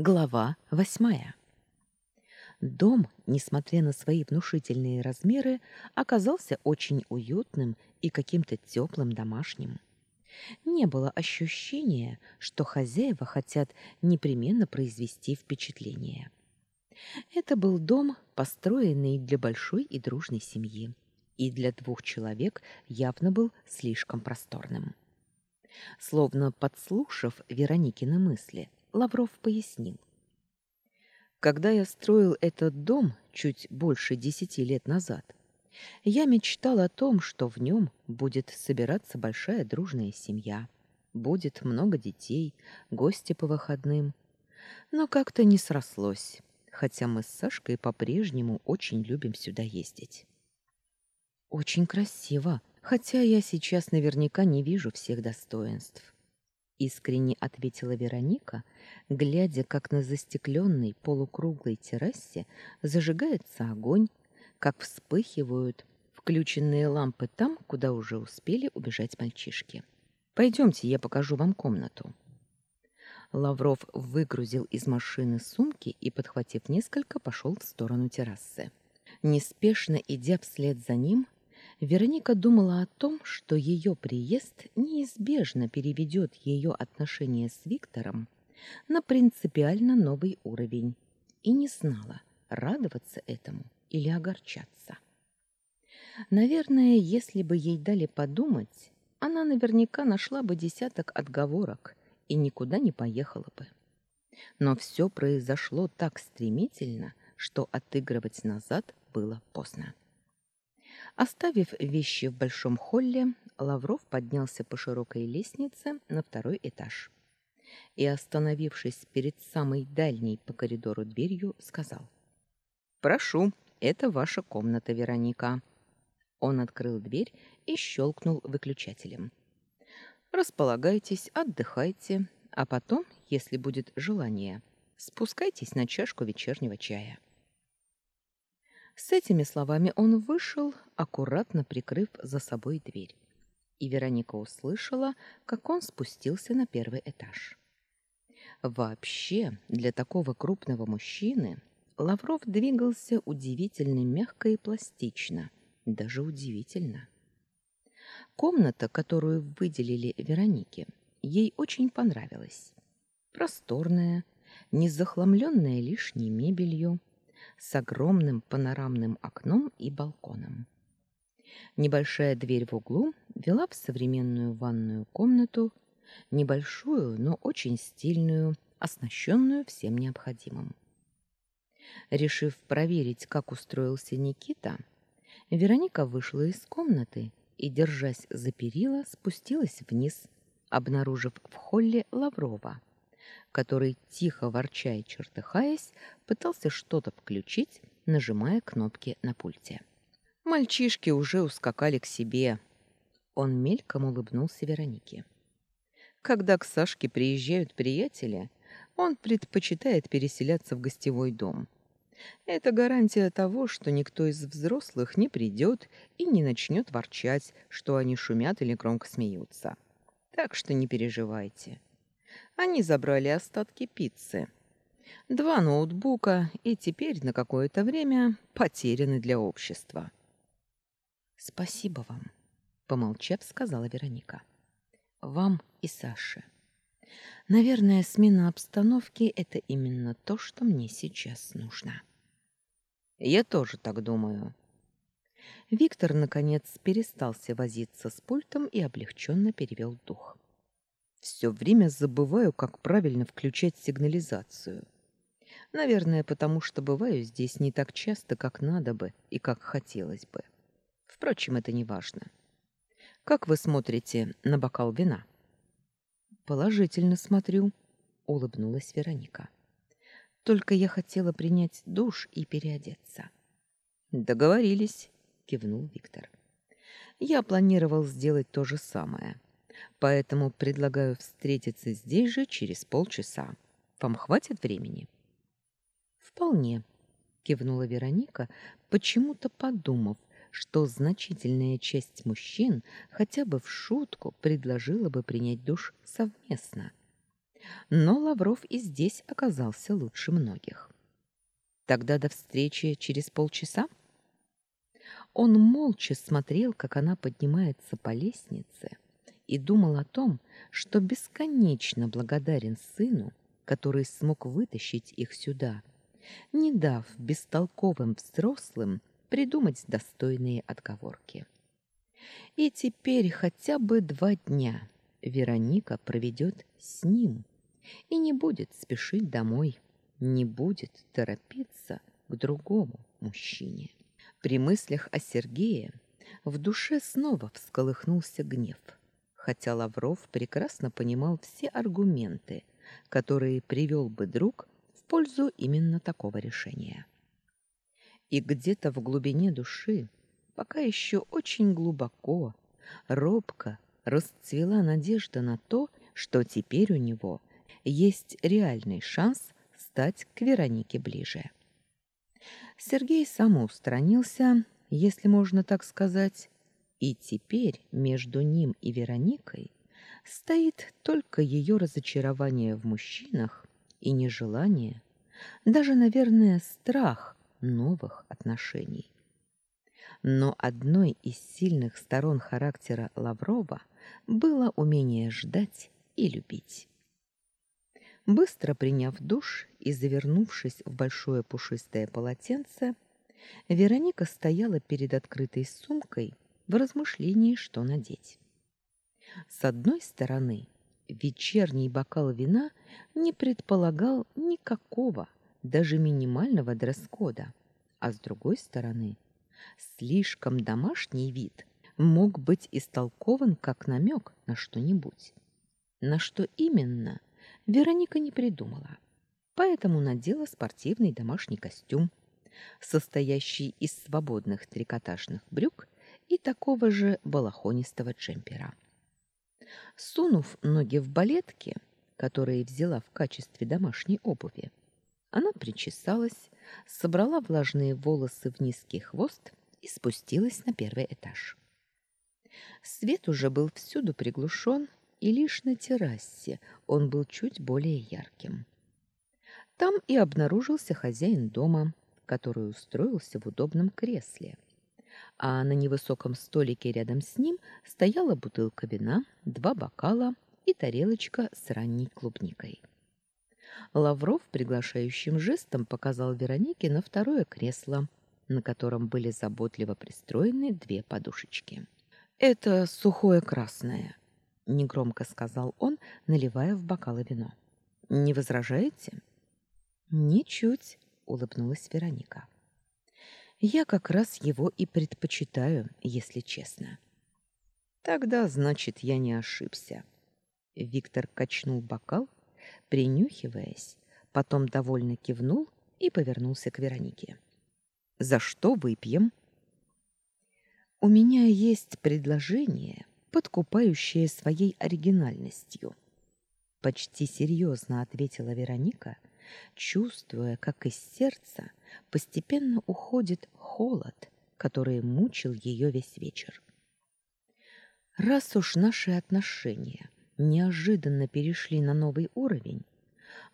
Глава восьмая. Дом, несмотря на свои внушительные размеры, оказался очень уютным и каким-то теплым домашним. Не было ощущения, что хозяева хотят непременно произвести впечатление. Это был дом, построенный для большой и дружной семьи, и для двух человек явно был слишком просторным. Словно подслушав Вероникины мысли, Лавров пояснил. Когда я строил этот дом чуть больше десяти лет назад, я мечтал о том, что в нем будет собираться большая дружная семья, будет много детей, гости по выходным. Но как-то не срослось, хотя мы с Сашкой по-прежнему очень любим сюда ездить. Очень красиво, хотя я сейчас наверняка не вижу всех достоинств искренне ответила Вероника, глядя, как на застекленной полукруглой террасе зажигается огонь, как вспыхивают включенные лампы там, куда уже успели убежать мальчишки. Пойдемте, я покажу вам комнату. Лавров выгрузил из машины сумки и, подхватив несколько, пошел в сторону террасы. Неспешно идя вслед за ним, Вероника думала о том, что ее приезд неизбежно переведет ее отношения с Виктором на принципиально новый уровень и не знала, радоваться этому или огорчаться. Наверное, если бы ей дали подумать, она наверняка нашла бы десяток отговорок и никуда не поехала бы. Но все произошло так стремительно, что отыгрывать назад было поздно. Оставив вещи в большом холле, Лавров поднялся по широкой лестнице на второй этаж и, остановившись перед самой дальней по коридору дверью, сказал: "Прошу, это ваша комната, Вероника". Он открыл дверь и щелкнул выключателем. Располагайтесь, отдыхайте, а потом, если будет желание, спускайтесь на чашку вечернего чая. С этими словами он вышел, аккуратно прикрыв за собой дверь. И Вероника услышала, как он спустился на первый этаж. Вообще, для такого крупного мужчины Лавров двигался удивительно мягко и пластично, даже удивительно. Комната, которую выделили Веронике, ей очень понравилась. Просторная, не захламленная лишней мебелью, с огромным панорамным окном и балконом. Небольшая дверь в углу вела в современную ванную комнату, небольшую, но очень стильную, оснащенную всем необходимым. Решив проверить, как устроился Никита, Вероника вышла из комнаты и, держась за перила, спустилась вниз, обнаружив в холле Лаврова, который, тихо ворча и чертыхаясь, пытался что-то включить, нажимая кнопки на пульте. Мальчишки уже ускакали к себе. Он мельком улыбнулся Веронике. Когда к Сашке приезжают приятели, он предпочитает переселяться в гостевой дом. Это гарантия того, что никто из взрослых не придет и не начнет ворчать, что они шумят или громко смеются. Так что не переживайте. Они забрали остатки пиццы. Два ноутбука и теперь на какое-то время потеряны для общества. Спасибо вам, помолчав, сказала Вероника. Вам и Саше. Наверное, смена обстановки это именно то, что мне сейчас нужно. Я тоже так думаю. Виктор наконец перестался возиться с пультом и облегченно перевел дух. Все время забываю, как правильно включать сигнализацию. Наверное, потому что бываю здесь не так часто, как надо бы и как хотелось бы. Впрочем, это не важно. Как вы смотрите на бокал вина? Положительно смотрю, улыбнулась Вероника. Только я хотела принять душ и переодеться. Договорились, кивнул Виктор. Я планировал сделать то же самое поэтому предлагаю встретиться здесь же через полчаса. Вам хватит времени? Вполне, кивнула Вероника, почему-то подумав, что значительная часть мужчин хотя бы в шутку предложила бы принять душ совместно. Но Лавров и здесь оказался лучше многих. Тогда до встречи через полчаса. Он молча смотрел, как она поднимается по лестнице, и думал о том, что бесконечно благодарен сыну, который смог вытащить их сюда, не дав бестолковым взрослым придумать достойные отговорки. И теперь хотя бы два дня Вероника проведет с ним и не будет спешить домой, не будет торопиться к другому мужчине. При мыслях о Сергее в душе снова всколыхнулся гнев, хотя Лавров прекрасно понимал все аргументы, которые привел бы друг в пользу именно такого решения. И где-то в глубине души, пока еще очень глубоко, робко расцвела надежда на то, что теперь у него есть реальный шанс стать к Веронике ближе. Сергей самоустранился, если можно так сказать, и теперь между ним и Вероникой стоит только ее разочарование в мужчинах и нежелание, даже, наверное, страх новых отношений. Но одной из сильных сторон характера Лаврова было умение ждать и любить. Быстро приняв душ и завернувшись в большое пушистое полотенце, Вероника стояла перед открытой сумкой в размышлении, что надеть. С одной стороны, вечерний бокал вина не предполагал никакого, даже минимального дресс-кода, а с другой стороны, слишком домашний вид мог быть истолкован как намек на что-нибудь. На что именно, Вероника не придумала, поэтому надела спортивный домашний костюм, состоящий из свободных трикотажных брюк и такого же балахонистого джемпера. Сунув ноги в балетки, которые взяла в качестве домашней обуви, она причесалась, собрала влажные волосы в низкий хвост и спустилась на первый этаж. Свет уже был всюду приглушен, и лишь на террасе он был чуть более ярким. Там и обнаружился хозяин дома, который устроился в удобном кресле. А на невысоком столике рядом с ним стояла бутылка вина, два бокала и тарелочка с ранней клубникой. Лавров приглашающим жестом показал Веронике на второе кресло, на котором были заботливо пристроены две подушечки. Это сухое красное, негромко сказал он, наливая в бокалы вино. Не возражаете? Ничуть, улыбнулась Вероника. Я как раз его и предпочитаю, если честно. Тогда, значит, я не ошибся. Виктор качнул бокал, принюхиваясь, потом довольно кивнул и повернулся к Веронике. За что выпьем? У меня есть предложение, подкупающее своей оригинальностью. Почти серьезно ответила Вероника, чувствуя, как из сердца постепенно уходит холод, который мучил ее весь вечер. Раз уж наши отношения неожиданно перешли на новый уровень,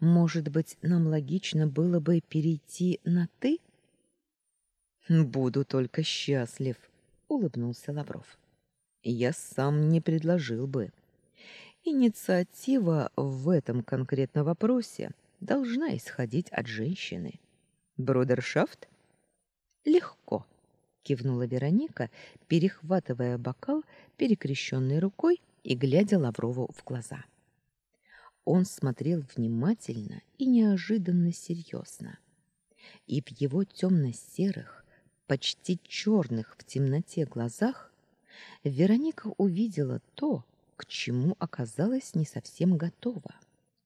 может быть, нам логично было бы перейти на ты? Буду только счастлив, улыбнулся Лавров. Я сам не предложил бы. Инициатива в этом конкретном вопросе должна исходить от женщины. Бродершафт? Легко, кивнула Вероника, перехватывая бокал перекрещенной рукой и глядя Лаврову в глаза. Он смотрел внимательно и неожиданно серьезно. И в его темно-серых, почти черных в темноте глазах Вероника увидела то, к чему оказалась не совсем готова.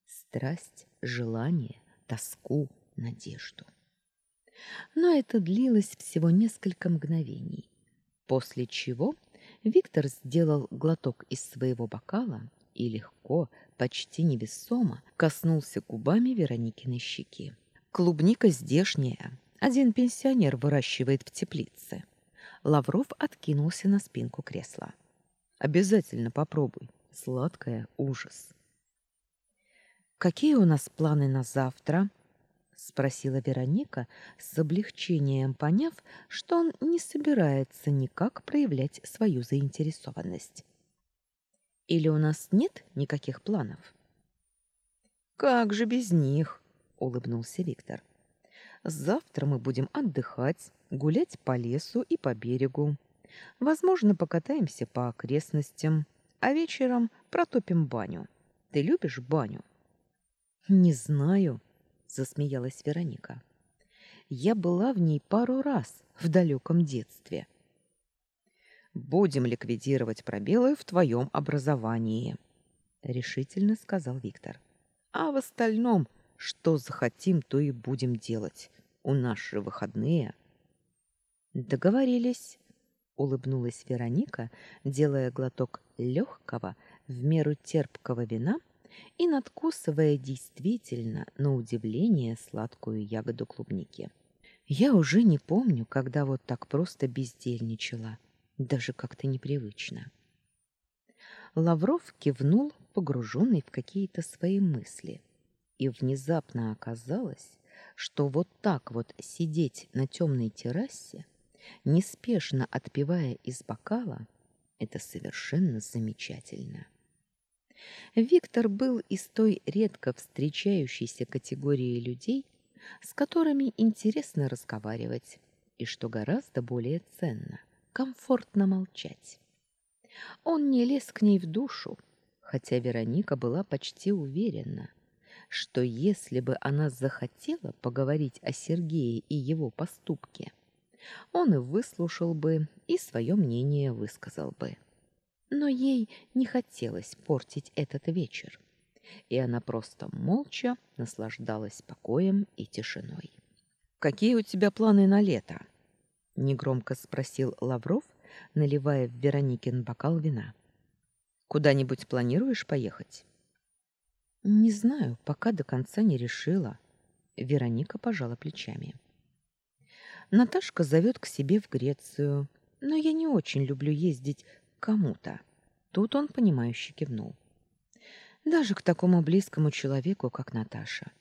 Страсть, желание, тоску, надежду. Но это длилось всего несколько мгновений, после чего Виктор сделал глоток из своего бокала и легко, почти невесомо коснулся губами Вероникиной щеки. Клубника здешняя, один пенсионер выращивает в теплице. Лавров откинулся на спинку кресла. Обязательно попробуй. Сладкое ужас. Какие у нас планы на завтра? Спросила Вероника с облегчением, поняв, что он не собирается никак проявлять свою заинтересованность. Или у нас нет никаких планов? Как же без них, улыбнулся Виктор. Завтра мы будем отдыхать, гулять по лесу и по берегу. Возможно, покатаемся по окрестностям, а вечером протопим баню. Ты любишь баню? Не знаю, засмеялась Вероника. Я была в ней пару раз в далеком детстве. Будем ликвидировать пробелы в твоем образовании, решительно сказал Виктор. А в остальном, что захотим, то и будем делать. У нас же выходные. Договорились, улыбнулась Вероника, делая глоток легкого, в меру терпкого вина и надкусывая действительно, на удивление, сладкую ягоду клубники. Я уже не помню, когда вот так просто бездельничала, даже как-то непривычно. Лавров кивнул, погруженный в какие-то свои мысли, и внезапно оказалось, что вот так вот сидеть на темной террасе, неспешно отпивая из бокала, это совершенно замечательно. Виктор был из той редко встречающейся категории людей, с которыми интересно разговаривать и, что гораздо более ценно, комфортно молчать. Он не лез к ней в душу, хотя Вероника была почти уверена, что если бы она захотела поговорить о Сергее и его поступке, он и выслушал бы и свое мнение высказал бы но ей не хотелось портить этот вечер, и она просто молча наслаждалась покоем и тишиной. «Какие у тебя планы на лето?» — негромко спросил Лавров, наливая в Вероникин бокал вина. «Куда-нибудь планируешь поехать?» «Не знаю, пока до конца не решила». Вероника пожала плечами. «Наташка зовет к себе в Грецию, но я не очень люблю ездить кому-то. Тут он понимающе кивнул. Даже к такому близкому человеку, как Наташа.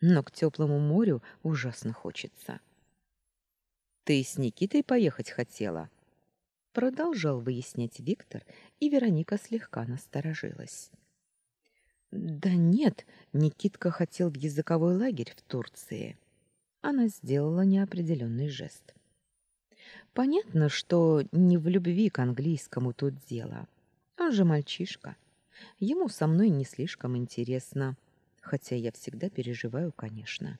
Но к теплому морю ужасно хочется. Ты с Никитой поехать хотела? Продолжал выяснять Виктор, и Вероника слегка насторожилась. Да нет, Никитка хотел в языковой лагерь в Турции. Она сделала неопределенный жест. Понятно, что не в любви к английскому тут дело. Он же мальчишка. Ему со мной не слишком интересно, хотя я всегда переживаю, конечно.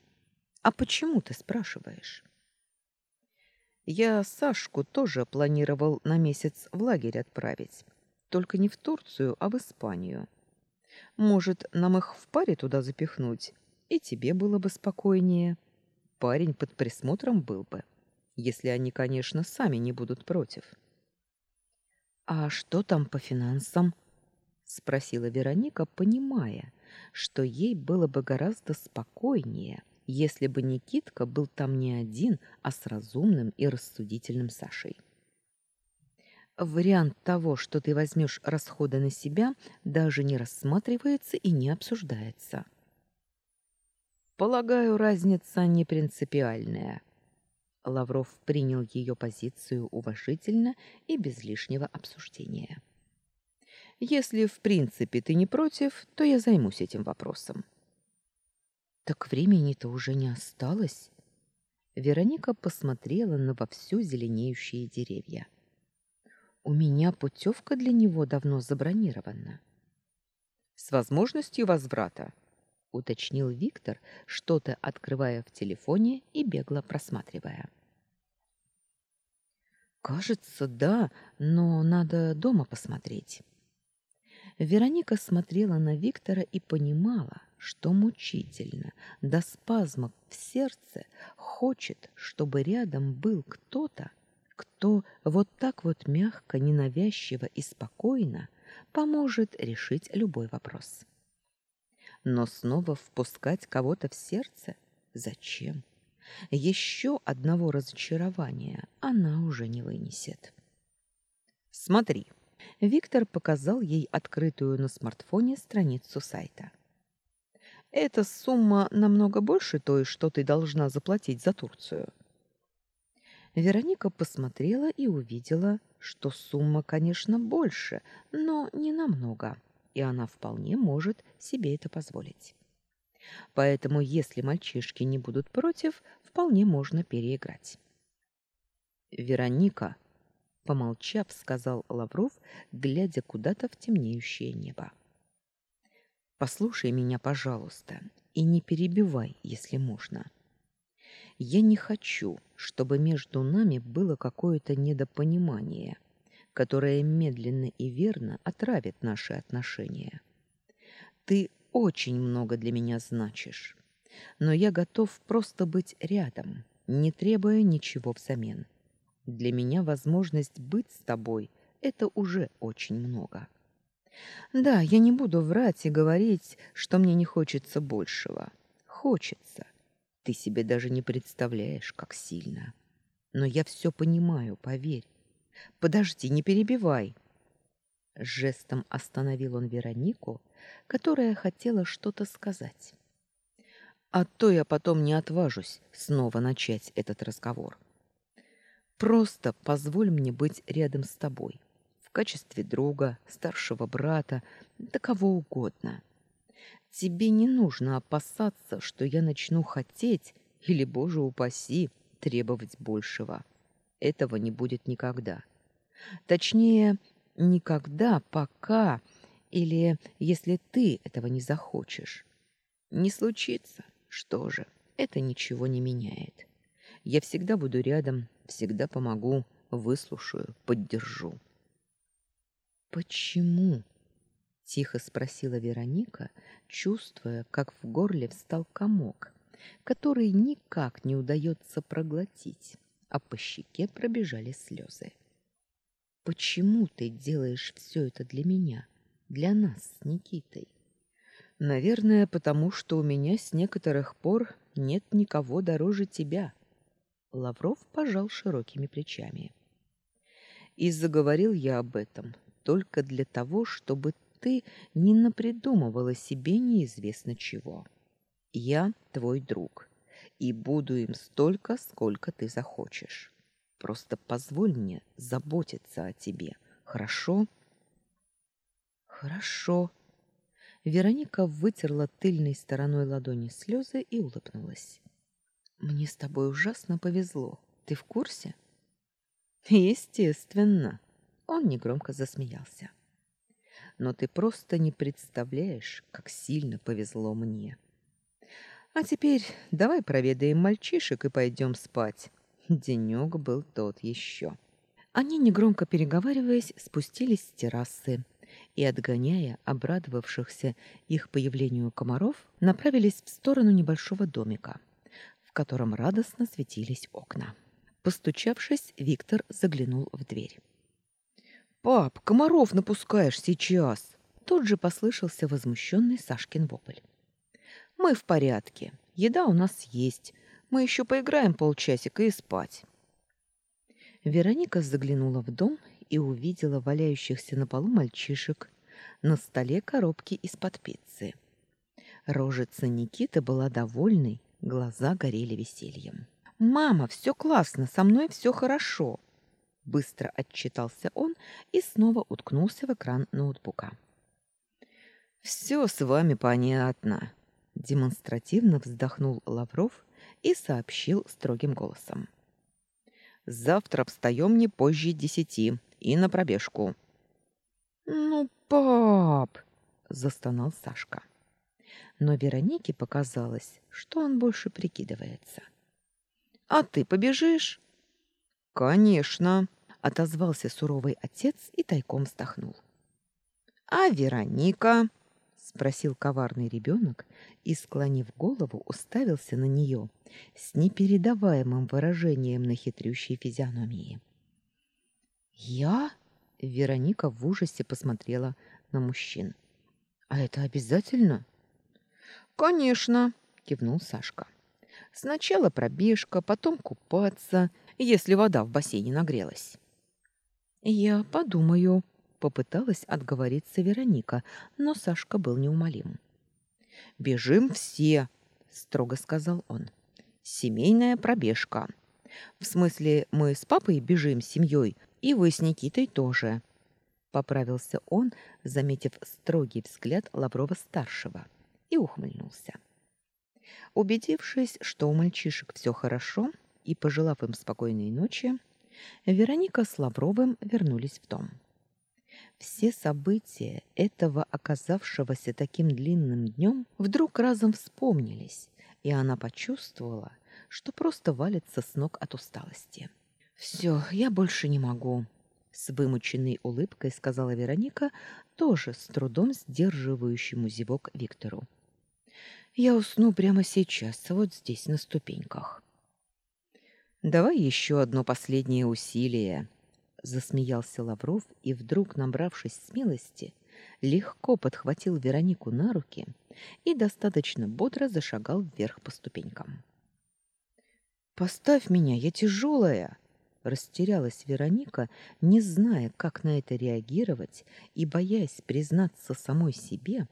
А почему ты спрашиваешь? Я Сашку тоже планировал на месяц в лагерь отправить, только не в Турцию, а в Испанию. Может, нам их в паре туда запихнуть, и тебе было бы спокойнее. Парень под присмотром был бы если они, конечно, сами не будут против. А что там по финансам? спросила Вероника, понимая, что ей было бы гораздо спокойнее, если бы Никитка был там не один, а с разумным и рассудительным Сашей. Вариант того, что ты возьмешь расходы на себя, даже не рассматривается и не обсуждается. Полагаю, разница не принципиальная, Лавров принял ее позицию уважительно и без лишнего обсуждения. Если в принципе ты не против, то я займусь этим вопросом. Так времени-то уже не осталось. Вероника посмотрела на вовсю зеленеющие деревья. У меня путевка для него давно забронирована. С возможностью возврата, уточнил Виктор, что-то открывая в телефоне и бегло просматривая. Кажется, да, но надо дома посмотреть. Вероника смотрела на Виктора и понимала, что мучительно, до спазмов в сердце, хочет, чтобы рядом был кто-то, кто вот так вот мягко, ненавязчиво и спокойно поможет решить любой вопрос. Но снова впускать кого-то в сердце? Зачем? Еще одного разочарования она уже не вынесет. Смотри. Виктор показал ей открытую на смартфоне страницу сайта. Эта сумма намного больше той, что ты должна заплатить за Турцию. Вероника посмотрела и увидела, что сумма, конечно, больше, но не намного, и она вполне может себе это позволить. Поэтому, если мальчишки не будут против, вполне можно переиграть. Вероника, помолчав, сказал Лавров, глядя куда-то в темнеющее небо. Послушай меня, пожалуйста, и не перебивай, если можно. Я не хочу, чтобы между нами было какое-то недопонимание, которое медленно и верно отравит наши отношения. Ты очень много для меня значишь, но я готов просто быть рядом, не требуя ничего взамен. Для меня возможность быть с тобой — это уже очень много. Да, я не буду врать и говорить, что мне не хочется большего. Хочется. Ты себе даже не представляешь, как сильно. Но я все понимаю, поверь. Подожди, не перебивай. Жестом остановил он Веронику, которая хотела что-то сказать. А то я потом не отважусь снова начать этот разговор. Просто позволь мне быть рядом с тобой, в качестве друга, старшего брата, да кого угодно. Тебе не нужно опасаться, что я начну хотеть или, боже упаси, требовать большего. Этого не будет никогда. Точнее, никогда, пока или если ты этого не захочешь. Не случится, что же, это ничего не меняет. Я всегда буду рядом, всегда помогу, выслушаю, поддержу. Почему? тихо спросила Вероника, чувствуя, как в горле встал комок, который никак не удается проглотить, а по щеке пробежали слезы. Почему ты делаешь все это для меня, для нас с Никитой? Наверное, потому что у меня с некоторых пор нет никого дороже тебя, Лавров пожал широкими плечами. И заговорил я об этом только для того, чтобы ты не напридумывала себе неизвестно чего. Я твой друг, и буду им столько, сколько ты захочешь. Просто позволь мне заботиться о тебе, хорошо? Хорошо. Вероника вытерла тыльной стороной ладони слезы и улыбнулась. Мне с тобой ужасно повезло. Ты в курсе? Естественно. Он негромко засмеялся. Но ты просто не представляешь, как сильно повезло мне. А теперь давай проведаем мальчишек и пойдем спать. Денёк был тот еще. Они, негромко переговариваясь, спустились с террасы и, отгоняя обрадовавшихся их появлению комаров, направились в сторону небольшого домика — котором радостно светились окна. Постучавшись, Виктор заглянул в дверь. «Пап, комаров напускаешь сейчас!» Тут же послышался возмущенный Сашкин вопль. «Мы в порядке. Еда у нас есть. Мы еще поиграем полчасика и спать». Вероника заглянула в дом и увидела валяющихся на полу мальчишек, на столе коробки из-под пиццы. Рожица Никиты была довольной Глаза горели весельем. «Мама, все классно, со мной все хорошо!» Быстро отчитался он и снова уткнулся в экран ноутбука. «Все с вами понятно», — демонстративно вздохнул Лавров и сообщил строгим голосом. «Завтра встаем не позже десяти и на пробежку». «Ну, пап!» — застонал Сашка но Веронике показалось, что он больше прикидывается. «А ты побежишь?» «Конечно!» — отозвался суровый отец и тайком вздохнул. «А Вероника?» — спросил коварный ребенок и, склонив голову, уставился на нее с непередаваемым выражением на хитрющей физиономии. «Я?» — Вероника в ужасе посмотрела на мужчин. «А это обязательно?» Конечно, кивнул Сашка. Сначала пробежка, потом купаться, если вода в бассейне нагрелась. Я подумаю, попыталась отговориться Вероника, но Сашка был неумолим. Бежим все, строго сказал он. Семейная пробежка. В смысле, мы с папой бежим семьей, и вы с Никитой тоже. Поправился он, заметив строгий взгляд Лаврова-старшего, и ухмыльнулся. Убедившись, что у мальчишек все хорошо, и пожелав им спокойной ночи, Вероника с Лавровым вернулись в дом. Все события этого оказавшегося таким длинным днем вдруг разом вспомнились, и она почувствовала, что просто валится с ног от усталости. «Все, я больше не могу», — с вымученной улыбкой сказала Вероника, тоже с трудом сдерживающему зевок Виктору. «Я усну прямо сейчас, вот здесь, на ступеньках». «Давай еще одно последнее усилие», засмеялся Лавров и вдруг, набравшись смелости, легко подхватил Веронику на руки и достаточно бодро зашагал вверх по ступенькам. Поставь меня, я тяжелая!» Растерялась Вероника, не зная, как на это реагировать и боясь признаться самой себе,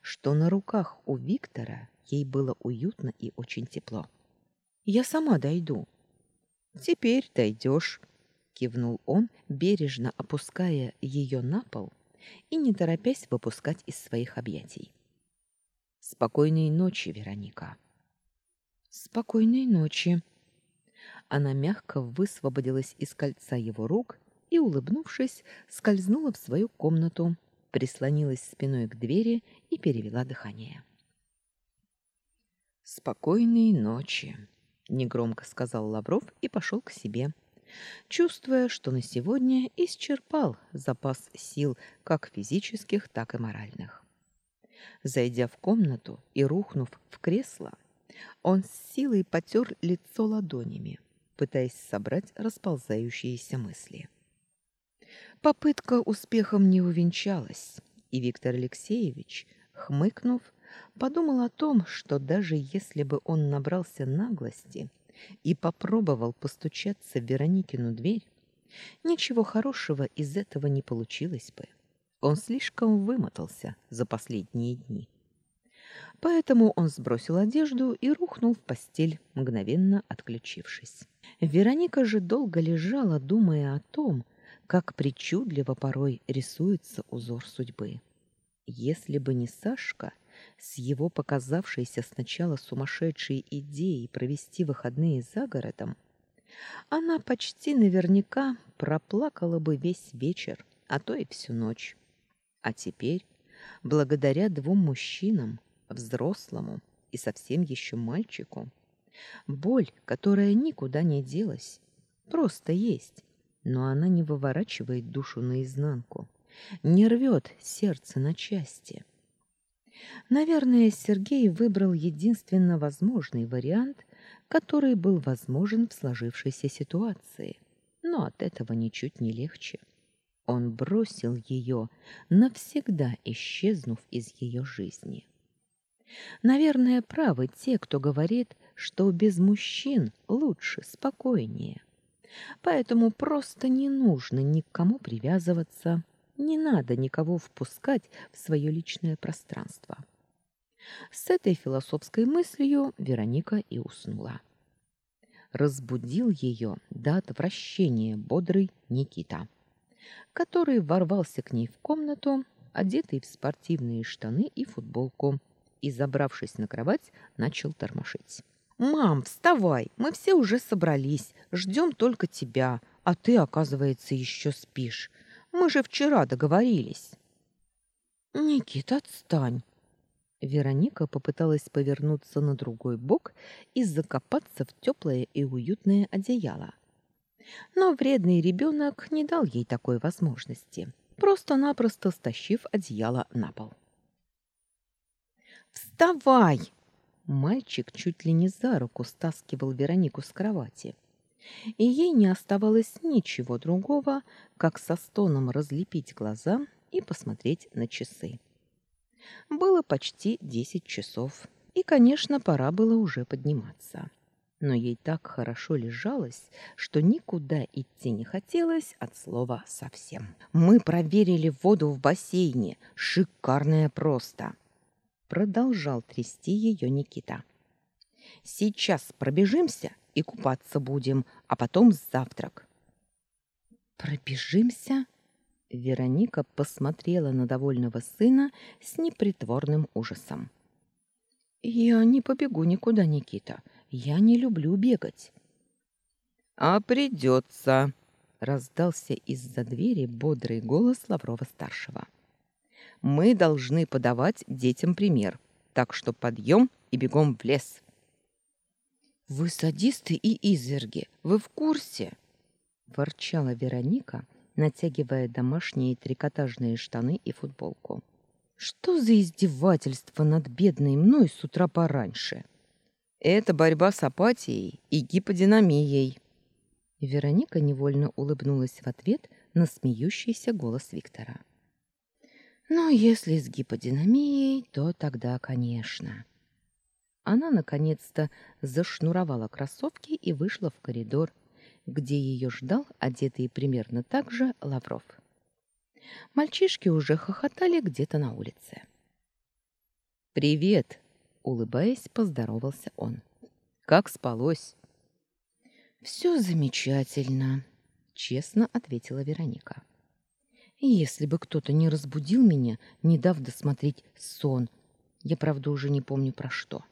что на руках у Виктора ей было уютно и очень тепло. «Я сама дойду». «Теперь дойдешь», кивнул он, бережно опуская ее на пол и не торопясь выпускать из своих объятий. Спокойной ночи, Вероника. Спокойной ночи. Она мягко высвободилась из кольца его рук и, улыбнувшись, скользнула в свою комнату, прислонилась спиной к двери и перевела дыхание. Спокойной ночи, негромко сказал Лавров и пошел к себе чувствуя, что на сегодня исчерпал запас сил как физических, так и моральных. Зайдя в комнату и рухнув в кресло, он с силой потер лицо ладонями, пытаясь собрать расползающиеся мысли. Попытка успехом не увенчалась, и Виктор Алексеевич, хмыкнув, подумал о том, что даже если бы он набрался наглости и попробовал постучаться в Вероникину дверь, ничего хорошего из этого не получилось бы. Он слишком вымотался за последние дни. Поэтому он сбросил одежду и рухнул в постель, мгновенно отключившись. Вероника же долго лежала, думая о том, как причудливо порой рисуется узор судьбы. Если бы не Сашка, с его показавшейся сначала сумасшедшей идеей провести выходные за городом, она почти наверняка проплакала бы весь вечер, а то и всю ночь. А теперь, благодаря двум мужчинам, взрослому и совсем еще мальчику, боль, которая никуда не делась, просто есть, но она не выворачивает душу наизнанку, не рвет сердце на части. Наверное, Сергей выбрал единственно возможный вариант, который был возможен в сложившейся ситуации. Но от этого ничуть не легче. Он бросил ее, навсегда исчезнув из ее жизни. Наверное, правы те, кто говорит, что без мужчин лучше, спокойнее. Поэтому просто не нужно никому привязываться, не надо никого впускать в свое личное пространство. С этой философской мыслью Вероника и уснула. Разбудил ее до отвращения бодрый Никита, который ворвался к ней в комнату, одетый в спортивные штаны и футболку, и, забравшись на кровать, начал тормошить. «Мам, вставай! Мы все уже собрались, ждем только тебя, а ты, оказывается, еще спишь. Мы же вчера договорились. Никита, отстань. Вероника попыталась повернуться на другой бок и закопаться в теплое и уютное одеяло. Но вредный ребенок не дал ей такой возможности, просто-напросто стащив одеяло на пол. «Вставай!» Мальчик чуть ли не за руку стаскивал Веронику с кровати и ей не оставалось ничего другого, как со стоном разлепить глаза и посмотреть на часы. Было почти десять часов, и, конечно, пора было уже подниматься. Но ей так хорошо лежалось, что никуда идти не хотелось от слова совсем. «Мы проверили воду в бассейне. Шикарная просто!» продолжал трясти ее Никита. Сейчас пробежимся и купаться будем, а потом завтрак. Пробежимся? Вероника посмотрела на довольного сына с непритворным ужасом. Я не побегу никуда, Никита. Я не люблю бегать. А придется, раздался из-за двери бодрый голос Лаврова-старшего. Мы должны подавать детям пример, так что подъем и бегом в лес. Вы садисты и изверги, вы в курсе? ворчала Вероника, натягивая домашние трикотажные штаны и футболку. Что за издевательство над бедной мной с утра пораньше? Это борьба с апатией и гиподинамией. Вероника невольно улыбнулась в ответ на смеющийся голос Виктора. Но если с гиподинамией, то тогда, конечно. Она наконец-то зашнуровала кроссовки и вышла в коридор, где ее ждал одетый примерно так же Лавров. Мальчишки уже хохотали где-то на улице. «Привет!» — улыбаясь, поздоровался он. «Как спалось?» «Все замечательно», — честно ответила Вероника. «Если бы кто-то не разбудил меня, не дав досмотреть сон, я, правда, уже не помню про что».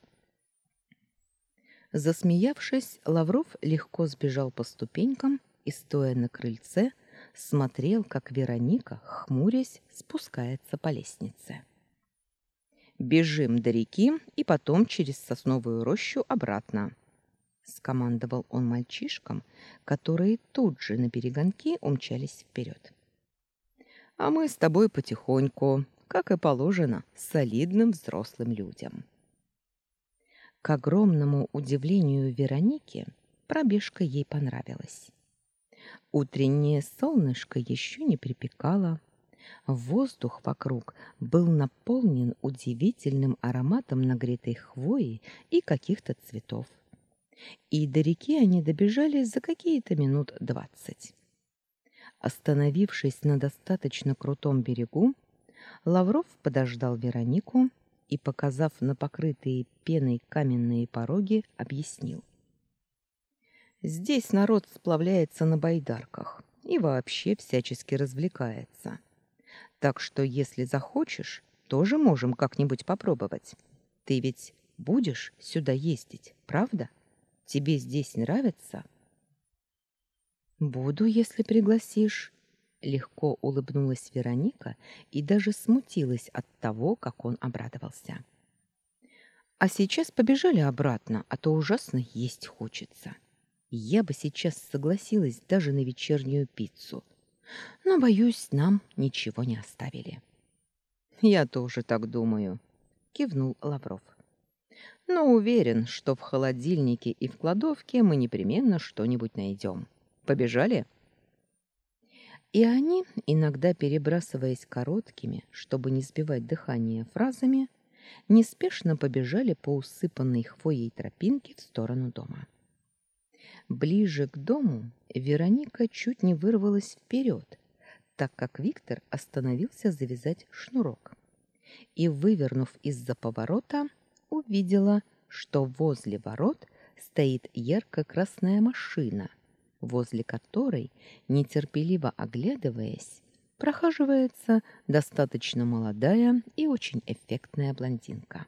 Засмеявшись, Лавров легко сбежал по ступенькам и, стоя на крыльце, смотрел, как Вероника, хмурясь, спускается по лестнице. «Бежим до реки и потом через сосновую рощу обратно», — скомандовал он мальчишкам, которые тут же на перегонки умчались вперед. «А мы с тобой потихоньку, как и положено, солидным взрослым людям». К огромному удивлению Вероники пробежка ей понравилась. Утреннее солнышко еще не припекало. Воздух вокруг был наполнен удивительным ароматом нагретой хвои и каких-то цветов. И до реки они добежали за какие-то минут двадцать. Остановившись на достаточно крутом берегу, Лавров подождал Веронику и, показав на покрытые пеной каменные пороги, объяснил. «Здесь народ сплавляется на байдарках и вообще всячески развлекается. Так что, если захочешь, тоже можем как-нибудь попробовать. Ты ведь будешь сюда ездить, правда? Тебе здесь нравится?» «Буду, если пригласишь», Легко улыбнулась Вероника и даже смутилась от того, как он обрадовался. А сейчас побежали обратно, а то ужасно есть хочется. Я бы сейчас согласилась даже на вечернюю пиццу. Но, боюсь, нам ничего не оставили. Я тоже так думаю, кивнул Лавров. Но уверен, что в холодильнике и в кладовке мы непременно что-нибудь найдем. Побежали? — и они, иногда перебрасываясь короткими, чтобы не сбивать дыхание фразами, неспешно побежали по усыпанной хвоей тропинке в сторону дома. Ближе к дому Вероника чуть не вырвалась вперед, так как Виктор остановился завязать шнурок. И, вывернув из-за поворота, увидела, что возле ворот стоит ярко-красная машина возле которой, нетерпеливо оглядываясь, прохаживается достаточно молодая и очень эффектная блондинка.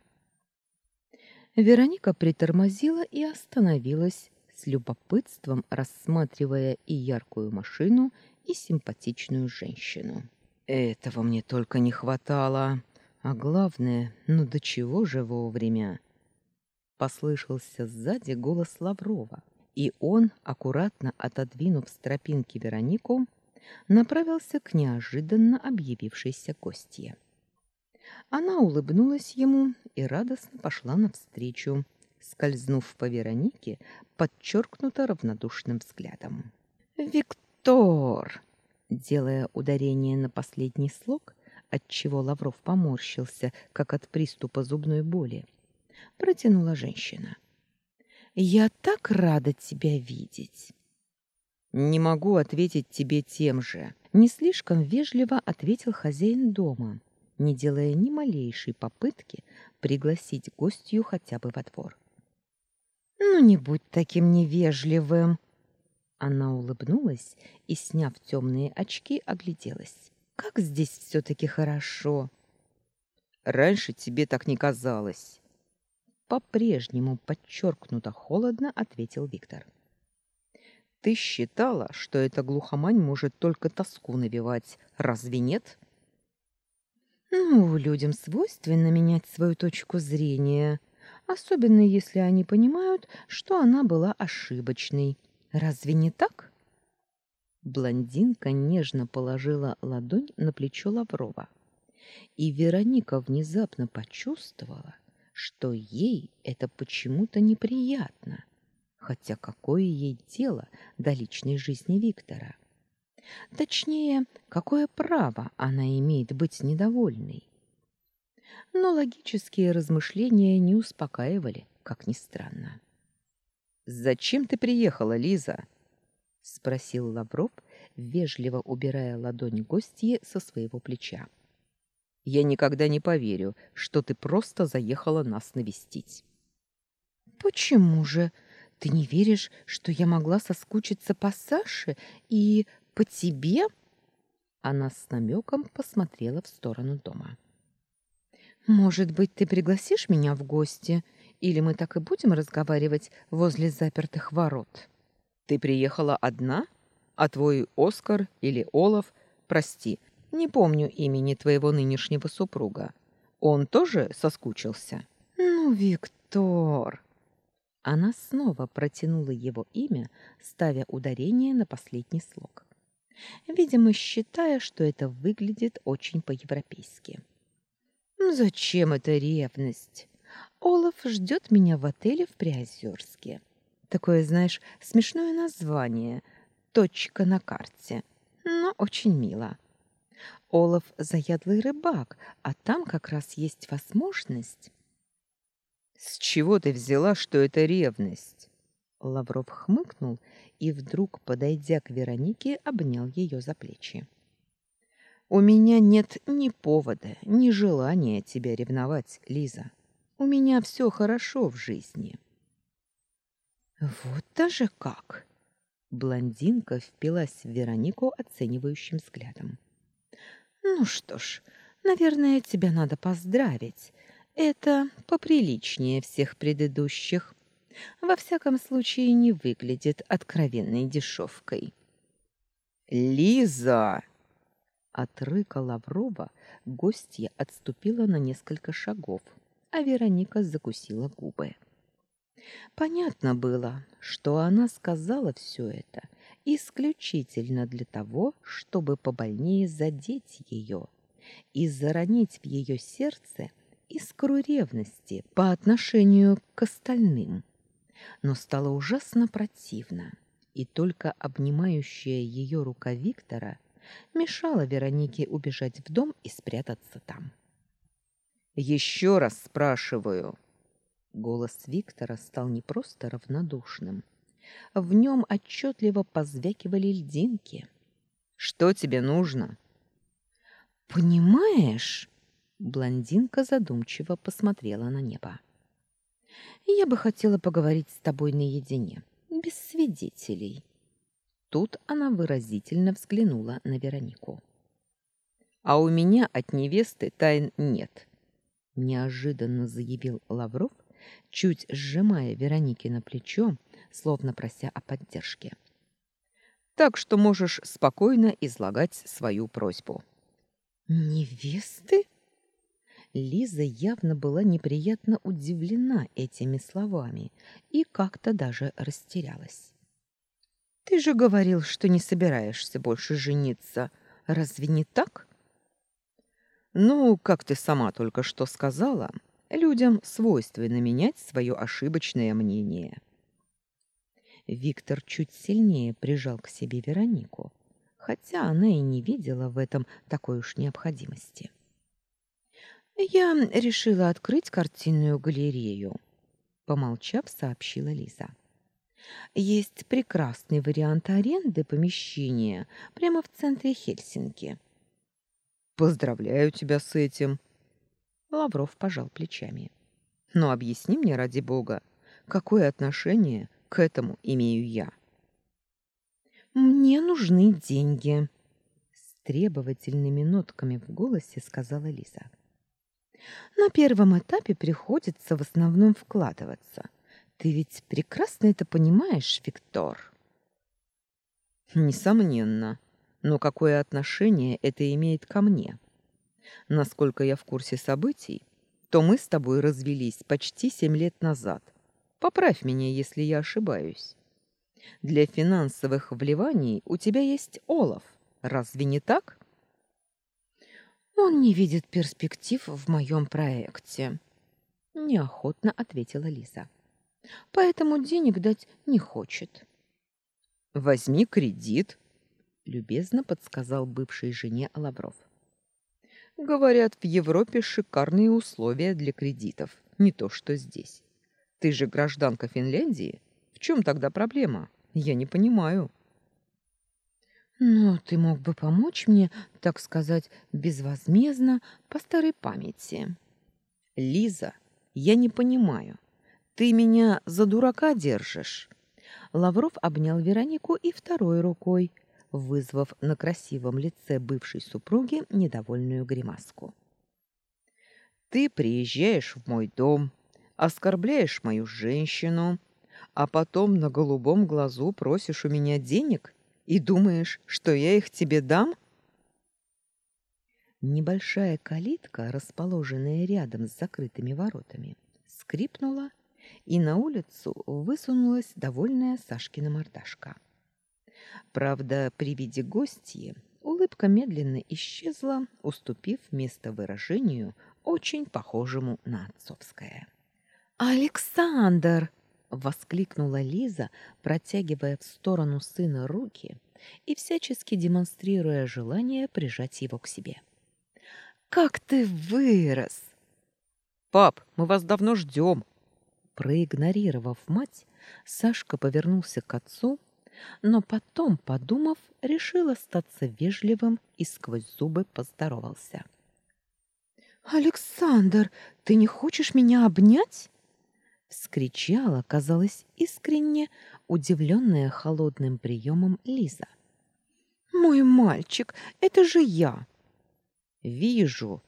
Вероника притормозила и остановилась, с любопытством рассматривая и яркую машину, и симпатичную женщину. Этого мне только не хватало. А главное, ну до чего же вовремя? Послышался сзади голос Лаврова и он, аккуратно отодвинув с тропинки Веронику, направился к неожиданно объявившейся гостье. Она улыбнулась ему и радостно пошла навстречу, скользнув по Веронике подчеркнуто равнодушным взглядом. «Виктор!» Делая ударение на последний слог, отчего Лавров поморщился, как от приступа зубной боли, протянула женщина. — я так рада тебя видеть. Не могу ответить тебе тем же, не слишком вежливо ответил хозяин дома, не делая ни малейшей попытки пригласить гостью хотя бы во двор. «Ну, не будь таким невежливым!» Она улыбнулась и, сняв темные очки, огляделась. «Как здесь все-таки хорошо!» «Раньше тебе так не казалось!» По-прежнему подчеркнуто холодно ответил Виктор. «Ты считала, что эта глухомань может только тоску навевать, разве нет?» Ну, людям свойственно менять свою точку зрения, особенно если они понимают, что она была ошибочной. Разве не так? Блондинка нежно положила ладонь на плечо Лаврова. И Вероника внезапно почувствовала, что ей это почему-то неприятно. Хотя какое ей дело до личной жизни Виктора? Точнее, какое право она имеет быть недовольной? Но логические размышления не успокаивали, как ни странно. «Зачем ты приехала, Лиза?» — спросил Лавров, вежливо убирая ладонь гостьи со своего плеча. «Я никогда не поверю, что ты просто заехала нас навестить». «Почему же? Ты не веришь, что я могла соскучиться по Саше и по тебе?» Она с намеком посмотрела в сторону дома. «Может быть, ты пригласишь меня в гости, или мы так и будем разговаривать возле запертых ворот?» «Ты приехала одна? А твой Оскар или Олаф, прости, не помню имени твоего нынешнего супруга, он тоже соскучился?» «Ну, Виктор...» Она снова протянула его имя, ставя ударение на последний слог видимо, считая, что это выглядит очень по-европейски. «Зачем эта ревность? Олаф ждет меня в отеле в Приозерске. Такое, знаешь, смешное название «Точка на карте», но очень мило. Олаф — заядлый рыбак, а там как раз есть возможность... «С чего ты взяла, что это ревность?» Лавров хмыкнул и вдруг, подойдя к Веронике, обнял ее за плечи. У меня нет ни повода, ни желания тебя ревновать, Лиза. У меня все хорошо в жизни. Вот даже как. Блондинка впилась в Веронику оценивающим взглядом. Ну что ж, наверное, тебя надо поздравить. Это поприличнее всех предыдущих во всяком случае не выглядит откровенной дешевкой. «Лиза!» От рыка Лаврова гостья отступила на несколько шагов, а Вероника закусила губы. Понятно было, что она сказала все это исключительно для того, чтобы побольнее задеть ее и заронить в ее сердце искру ревности по отношению к остальным но стало ужасно противно, и только обнимающая ее рука Виктора мешала Веронике убежать в дом и спрятаться там. «Еще раз спрашиваю». Голос Виктора стал не просто равнодушным. В нем отчетливо позвякивали льдинки. «Что тебе нужно?» «Понимаешь?» Блондинка задумчиво посмотрела на небо. Я бы хотела поговорить с тобой наедине, без свидетелей. Тут она выразительно взглянула на Веронику. А у меня от невесты тайн нет, неожиданно заявил Лавров, чуть сжимая Веронике на плечо, словно прося о поддержке. Так что можешь спокойно излагать свою просьбу. Невесты? Лиза явно была неприятно удивлена этими словами и как-то даже растерялась. Ты же говорил, что не собираешься больше жениться. Разве не так? Ну, как ты сама только что сказала, людям свойственно менять свое ошибочное мнение. Виктор чуть сильнее прижал к себе Веронику, хотя она и не видела в этом такой уж необходимости. Я решила открыть картинную галерею, помолчав, сообщила Лиза. Есть прекрасный вариант аренды помещения прямо в центре Хельсинки. Поздравляю тебя с этим. Лавров пожал плечами. Но объясни мне ради бога, какое отношение к этому имею я? Мне нужны деньги, с требовательными нотками в голосе сказала Лиза. На первом этапе приходится в основном вкладываться. Ты ведь прекрасно это понимаешь, Виктор. Несомненно. Но какое отношение это имеет ко мне? Насколько я в курсе событий, то мы с тобой развелись почти семь лет назад. Поправь меня, если я ошибаюсь. Для финансовых вливаний у тебя есть Олаф. Разве не так? Он не видит перспектив в моем проекте, неохотно ответила Лиза. Поэтому денег дать не хочет. Возьми кредит, любезно подсказал бывшей жене Лавров. Говорят, в Европе шикарные условия для кредитов, не то что здесь. Ты же гражданка Финляндии? В чем тогда проблема? Я не понимаю. Но ты мог бы помочь мне, так сказать, безвозмездно, по старой памяти. Лиза, я не понимаю. Ты меня за дурака держишь? Лавров обнял Веронику и второй рукой, вызвав на красивом лице бывшей супруги недовольную гримаску. Ты приезжаешь в мой дом, оскорбляешь мою женщину, а потом на голубом глазу просишь у меня денег и думаешь, что я их тебе дам? Небольшая калитка, расположенная рядом с закрытыми воротами, скрипнула, и на улицу высунулась довольная Сашкина мордашка. Правда, при виде гостьи улыбка медленно исчезла, уступив место выражению, очень похожему на отцовское. «Александр!» — воскликнула Лиза, протягивая в сторону сына руки и всячески демонстрируя желание прижать его к себе. «Как ты вырос!» «Пап, мы вас давно ждем!» Проигнорировав мать, Сашка повернулся к отцу но потом, подумав, решил остаться вежливым и сквозь зубы поздоровался. «Александр, ты не хочешь меня обнять?» Вскричала, казалось, искренне удивленная холодным приемом Лиза. «Мой мальчик, это же я!» «Вижу!»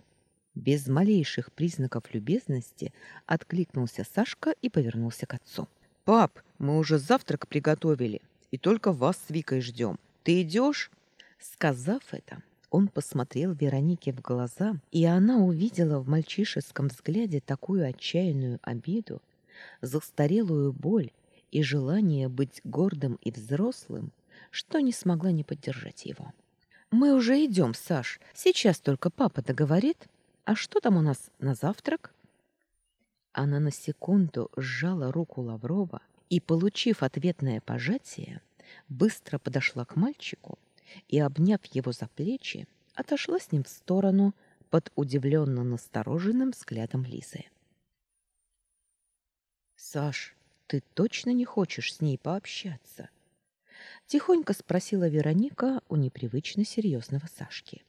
Без малейших признаков любезности откликнулся Сашка и повернулся к отцу. «Пап, мы уже завтрак приготовили и только вас с Викой ждем. Ты идешь?» Сказав это, он посмотрел Веронике в глаза, и она увидела в мальчишеском взгляде такую отчаянную обиду, застарелую боль и желание быть гордым и взрослым, что не смогла не поддержать его. «Мы уже идем, Саш. Сейчас только папа договорит. А что там у нас на завтрак?» Она на секунду сжала руку Лаврова, и, получив ответное пожатие, быстро подошла к мальчику и, обняв его за плечи, отошла с ним в сторону под удивленно настороженным взглядом Лизы. «Саш, ты точно не хочешь с ней пообщаться?» Тихонько спросила Вероника у непривычно серьезного Сашки.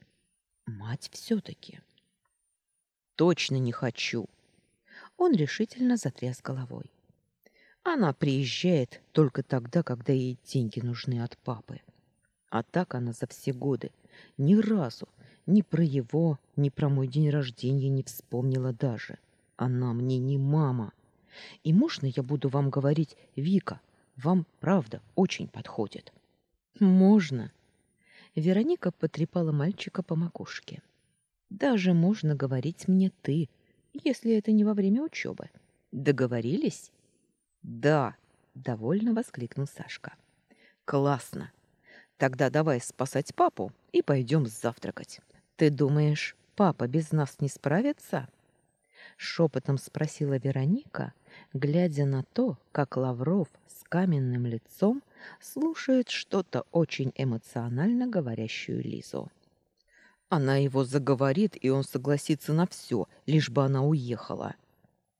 «Мать все-таки». «Точно не хочу!» Он решительно затряс головой. Она приезжает только тогда, когда ей деньги нужны от папы. А так она за все годы ни разу ни про его, ни про мой день рождения не вспомнила даже. Она мне не мама. И можно я буду вам говорить, Вика, вам правда очень подходит. Можно. Вероника потрепала мальчика по макушке. Даже можно говорить мне ты, если это не во время учебы. Договорились? Да, довольно воскликнул Сашка. Классно. Тогда давай спасать папу и пойдем завтракать. Ты думаешь, папа без нас не справится? Шепотом спросила Вероника, глядя на то, как Лавров с каменным лицом слушает что-то очень эмоционально говорящую Лизу. Она его заговорит, и он согласится на все, лишь бы она уехала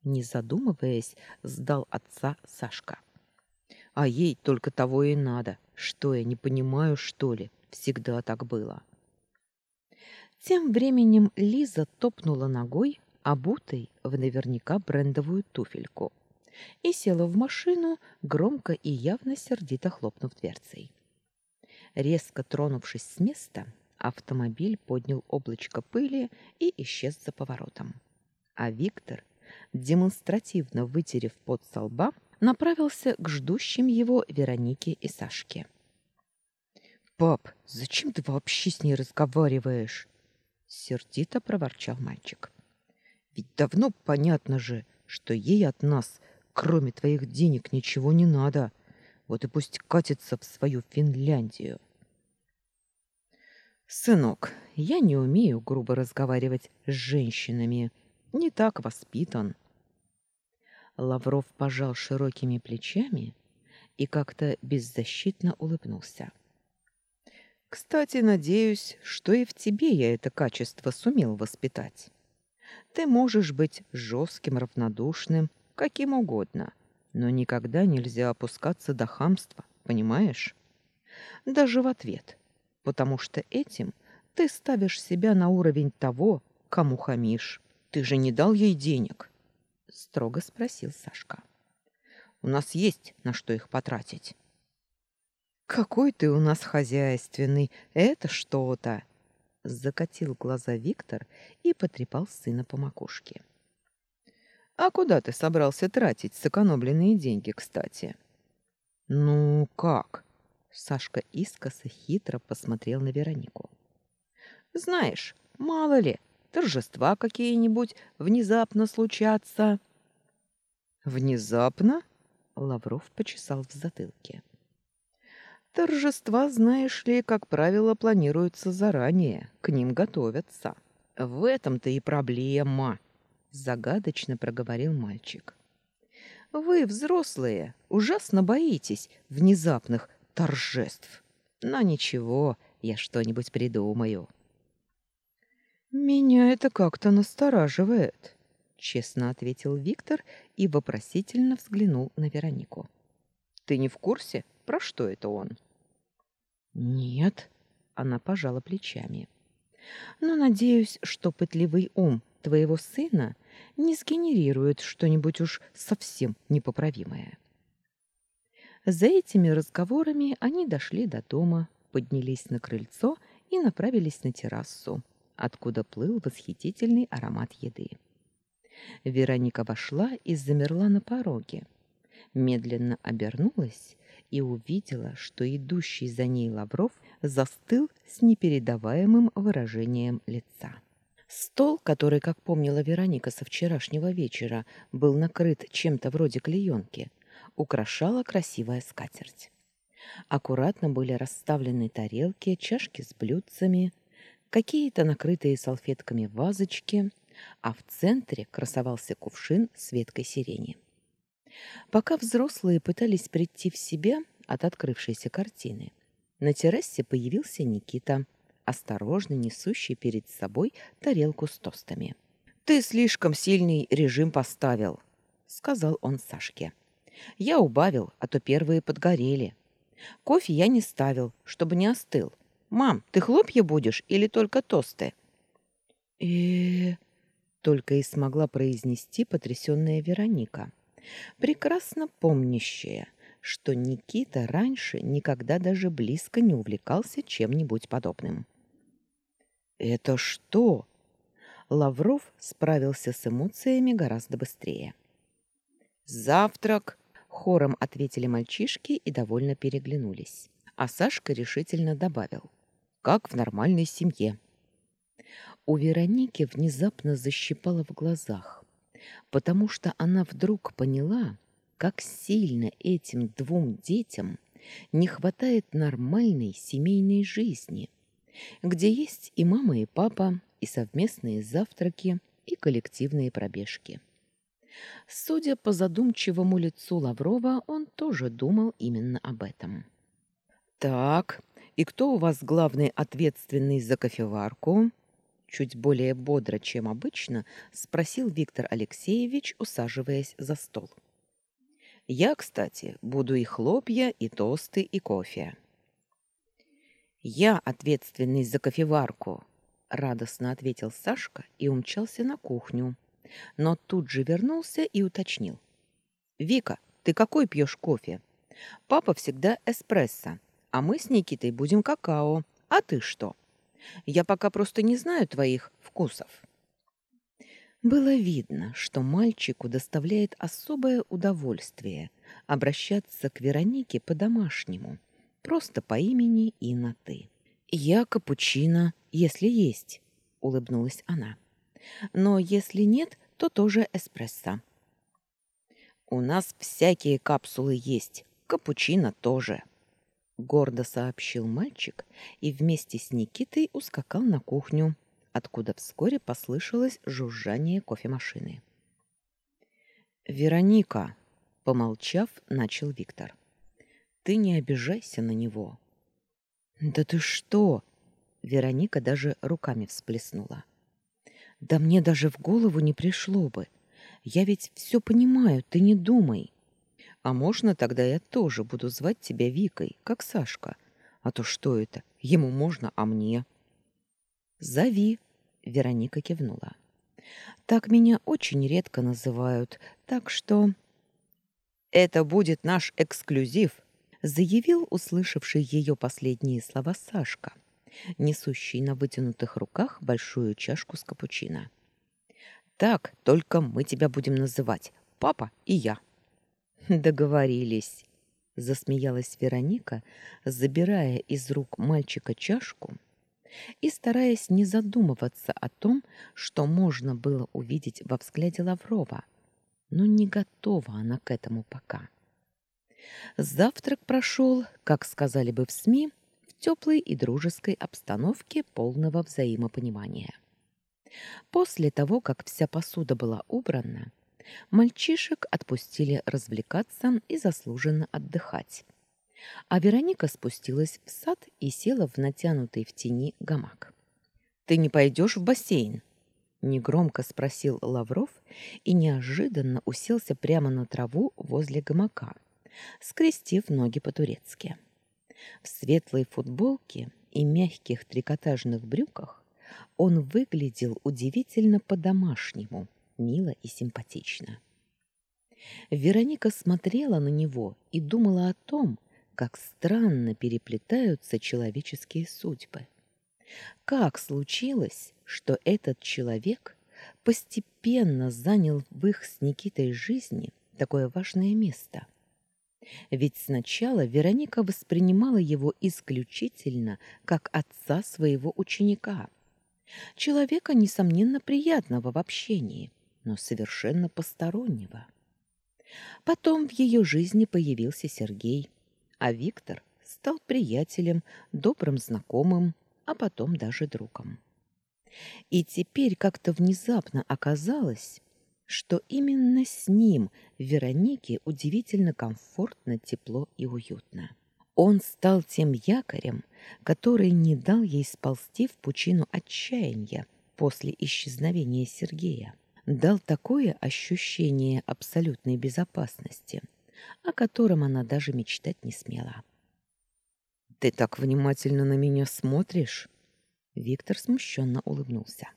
не задумываясь, сдал отца Сашка. А ей только того и надо. Что я не понимаю, что ли? Всегда так было. Тем временем Лиза топнула ногой, обутой в наверняка брендовую туфельку, и села в машину, громко и явно сердито хлопнув дверцей. Резко тронувшись с места, автомобиль поднял облачко пыли и исчез за поворотом. А Виктор, демонстративно вытерев пот со лба, направился к ждущим его Веронике и Сашке. «Пап, зачем ты вообще с ней разговариваешь?» Сердито проворчал мальчик. «Ведь давно понятно же, что ей от нас, кроме твоих денег, ничего не надо. Вот и пусть катится в свою Финляндию». «Сынок, я не умею грубо разговаривать с женщинами. Не так воспитан». Лавров пожал широкими плечами и как-то беззащитно улыбнулся. «Кстати, надеюсь, что и в тебе я это качество сумел воспитать. Ты можешь быть жестким, равнодушным, каким угодно, но никогда нельзя опускаться до хамства, понимаешь? Даже в ответ, потому что этим ты ставишь себя на уровень того, кому хамишь. Ты же не дал ей денег строго спросил Сашка. У нас есть на что их потратить. Какой ты у нас хозяйственный, это что-то, закатил глаза Виктор и потрепал сына по макушке. А куда ты собрался тратить сэкономленные деньги, кстати? Ну, как? Сашка искоса хитро посмотрел на Веронику. Знаешь, мало ли, торжества какие-нибудь внезапно случатся. Внезапно? Лавров почесал в затылке. Торжества, знаешь ли, как правило, планируются заранее, к ним готовятся. В этом-то и проблема, загадочно проговорил мальчик. Вы, взрослые, ужасно боитесь внезапных торжеств. Но ничего, я что-нибудь придумаю. Меня это как-то настораживает, честно ответил Виктор и вопросительно взглянул на Веронику. Ты не в курсе, про что это он? Нет, она пожала плечами. Но надеюсь, что пытливый ум твоего сына не сгенерирует что-нибудь уж совсем непоправимое. За этими разговорами они дошли до дома, поднялись на крыльцо и направились на террасу, откуда плыл восхитительный аромат еды. Вероника вошла и замерла на пороге. Медленно обернулась и увидела, что идущий за ней Лавров застыл с непередаваемым выражением лица. Стол, который, как помнила Вероника со вчерашнего вечера, был накрыт чем-то вроде клеенки, украшала красивая скатерть. Аккуратно были расставлены тарелки, чашки с блюдцами, какие-то накрытые салфетками вазочки, а в центре красовался кувшин с веткой сирени. Пока взрослые пытались прийти в себя от открывшейся картины, на террасе появился Никита, осторожно несущий перед собой тарелку с тостами. «Ты слишком сильный режим поставил», — сказал он Сашке. «Я убавил, а то первые подгорели. Кофе я не ставил, чтобы не остыл, «Мам, ты хлопья будешь или только тосты?» э только и смогла произнести потрясённая Вероника, прекрасно помнящая, что Никита раньше никогда даже близко не увлекался чем-нибудь подобным. «Это что?» Лавров справился с эмоциями гораздо быстрее. «Завтрак!» — хором ответили мальчишки и довольно переглянулись. А Сашка решительно добавил как в нормальной семье. У Вероники внезапно защипало в глазах, потому что она вдруг поняла, как сильно этим двум детям не хватает нормальной семейной жизни, где есть и мама, и папа, и совместные завтраки, и коллективные пробежки. Судя по задумчивому лицу Лаврова, он тоже думал именно об этом. «Так, и кто у вас главный ответственный за кофеварку? Чуть более бодро, чем обычно, спросил Виктор Алексеевич, усаживаясь за стол. Я, кстати, буду и хлопья, и тосты, и кофе. Я ответственный за кофеварку, радостно ответил Сашка и умчался на кухню. Но тут же вернулся и уточнил. Вика, ты какой пьешь кофе? Папа всегда эспрессо, а мы с Никитой будем какао. А ты что? Я пока просто не знаю твоих вкусов. Было видно, что мальчику доставляет особое удовольствие обращаться к Веронике по-домашнему, просто по имени и на «ты». «Я капучино, если есть», — улыбнулась она. «Но если нет, то тоже эспрессо». «У нас всякие капсулы есть, капучино тоже», — гордо сообщил мальчик и вместе с Никитой ускакал на кухню, откуда вскоре послышалось жужжание кофемашины. «Вероника», — помолчав, начал Виктор, — «ты не обижайся на него». «Да ты что?» — Вероника даже руками всплеснула. «Да мне даже в голову не пришло бы. Я ведь все понимаю, ты не думай». «А можно тогда я тоже буду звать тебя Викой, как Сашка? А то что это? Ему можно, а мне?» «Зови», Вероника кивнула. Так меня очень редко называют, так что это будет наш эксклюзив, заявил услышавший ее последние слова Сашка, несущий на вытянутых руках большую чашку с капучино. Так, только мы тебя будем называть, папа и я. Договорились, засмеялась Вероника, забирая из рук мальчика чашку и стараясь не задумываться о том, что можно было увидеть во взгляде Лаврова, но не готова она к этому пока. Завтрак прошел, как сказали бы в СМИ, в теплой и дружеской обстановке полного взаимопонимания. После того, как вся посуда была убрана, мальчишек отпустили развлекаться и заслуженно отдыхать а Вероника спустилась в сад и села в натянутый в тени гамак. «Ты не пойдешь в бассейн?» — негромко спросил Лавров и неожиданно уселся прямо на траву возле гамака, скрестив ноги по-турецки. В светлой футболке и мягких трикотажных брюках он выглядел удивительно по-домашнему, мило и симпатично. Вероника смотрела на него и думала о том, как странно переплетаются человеческие судьбы. Как случилось, что этот человек постепенно занял в их с Никитой жизни такое важное место? Ведь сначала Вероника воспринимала его исключительно как отца своего ученика. Человека, несомненно, приятного в общении, но совершенно постороннего. Потом в ее жизни появился Сергей, а Виктор стал приятелем, добрым знакомым, а потом даже другом. И теперь как-то внезапно оказалось, что именно с ним Веронике удивительно комфортно, тепло и уютно. Он стал тем якорем, который не дал ей сползти в пучину отчаяния после исчезновения Сергея. Дал такое ощущение абсолютной безопасности – о котором она даже мечтать не смела. «Ты так внимательно на меня смотришь?» Виктор смущенно улыбнулся.